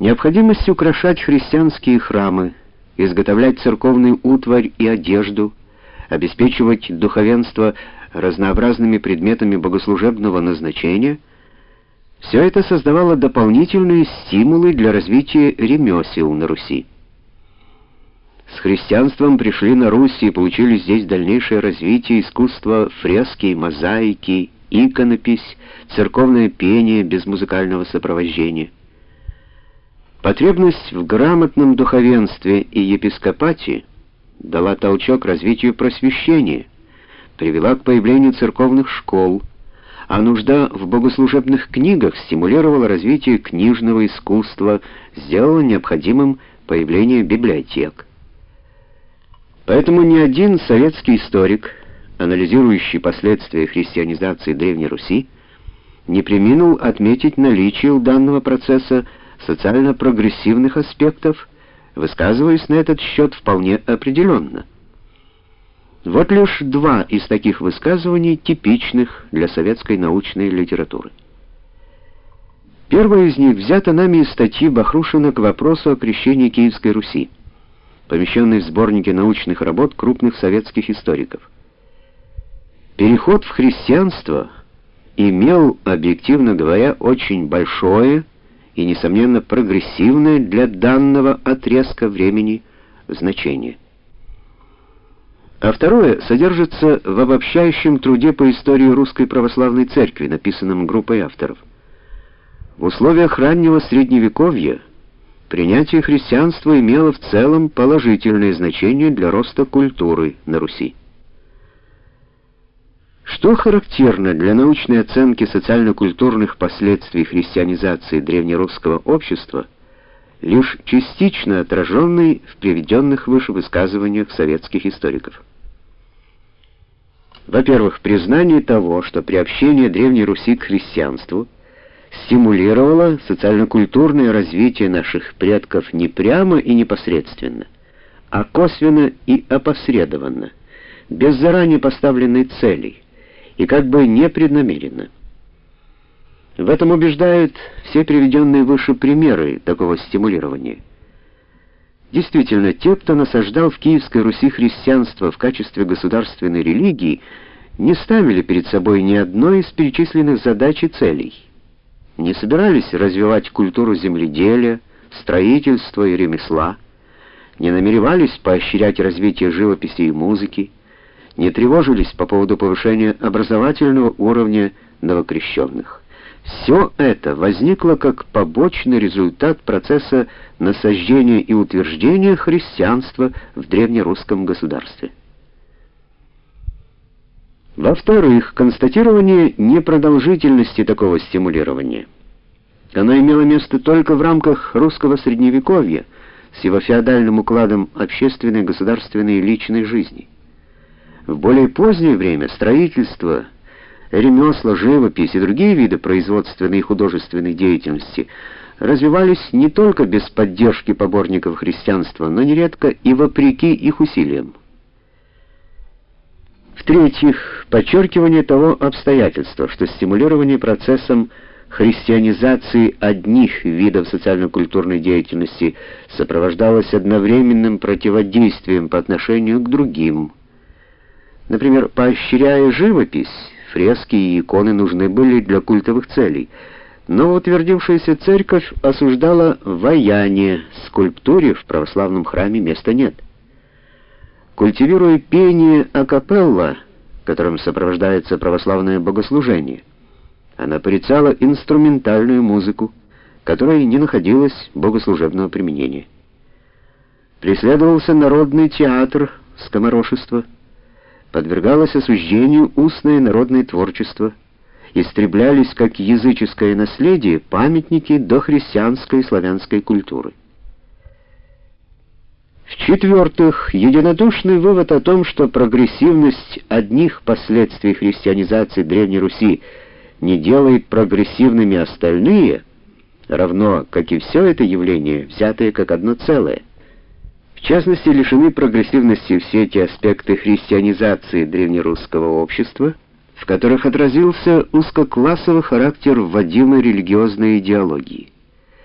Необходимость украшать христианские храмы, изготовлять церковную утварь и одежду, обеспечивать духовенство разнообразными предметами богослужебного назначения — все это создавало дополнительные стимулы для развития ремесел на Руси. С христианством пришли на Русь и получили здесь дальнейшее развитие искусства фрески, мозаики, иконопись, церковное пение без музыкального сопровождения. Потребность в грамотном духовенстве и епископате дала толчок развитию просвещения, привела к появлению церковных школ, а нужда в богослужебных книгах стимулировала развитие книжного искусства, сделала необходимым появление библиотек. Поэтому ни один советский историк, анализирующий последствия христианизации Древней Руси, не преминул отметить наличие у данного процесса социально-прогрессивных аспектов, высказываясь на этот счет вполне определенно. Вот лишь два из таких высказываний типичных для советской научной литературы. Первое из них взято нами из статьи Бахрушина к вопросу о крещении Киевской Руси помещенный в сборнике научных работ крупных советских историков. Переход в христианство имел, объективно говоря, очень большое и, несомненно, прогрессивное для данного отрезка времени значение. А второе содержится в обобщающем труде по истории Русской Православной Церкви, написанном группой авторов. В условиях раннего Средневековья Принятие христианства имело в целом положительное значение для роста культуры на Руси. Что характерно для научной оценки социально-культурных последствий христианизации древнерусского общества, лишь частично отраженный в приведенных выше высказываниях советских историков. Во-первых, признание того, что приобщение Древней Руси к христианству – стимулировало социально-культурное развитие наших предков не прямо и непосредственно, а косвенно и опосредованно, без заранее поставленной цели и как бы непреднамеренно. В этом убеждают все приведенные выше примеры такого стимулирования. Действительно, те, кто насаждал в Киевской Руси христианство в качестве государственной религии, не ставили перед собой ни одной из перечисленных задач и целей не собирались развивать культуру земледелия, строительства и ремесла, не намеревались поощрять развитие живописи и музыки, не тревожились по поводу повышения образовательного уровня новокрещенных. Все это возникло как побочный результат процесса насаждения и утверждения христианства в древнерусском государстве. Во-вторых, констатирование непродолжительности такого стимулирования. Оно имело место только в рамках русского средневековья с его феодальным укладом общественной, государственной и личной жизни. В более позднее время строительство, ремесла, живопись и другие виды производственной и художественной деятельности развивались не только без поддержки поборников христианства, но нередко и вопреки их усилиям. В-третьих, подчеркивание того обстоятельства, что стимулирование процессом христианизации одних видов социально-культурной деятельности сопровождалось одновременным противодействием по отношению к другим. Например, поощряя живопись, фрески и иконы нужны были для культовых целей, но утвердившаяся церковь осуждала ваяние, скульптуре в православном храме места нет. Культивируя пение акапелла, которым сопровождается православное богослужение, она порицала инструментальную музыку, которой не находилось богослужебного применения. Преследовался народный театр, скоморошество, подвергалось осуждению устное народное творчество, истреблялись как языческое наследие памятники дохристианской и славянской культуры. В-четвертых, единодушный вывод о том, что прогрессивность одних последствий христианизации Древней Руси не делает прогрессивными остальные, равно как и все это явление, взятое как одно целое. В частности, лишены прогрессивности все эти аспекты христианизации древнерусского общества, в которых отразился узкоклассовый характер вводимой религиозной идеологии.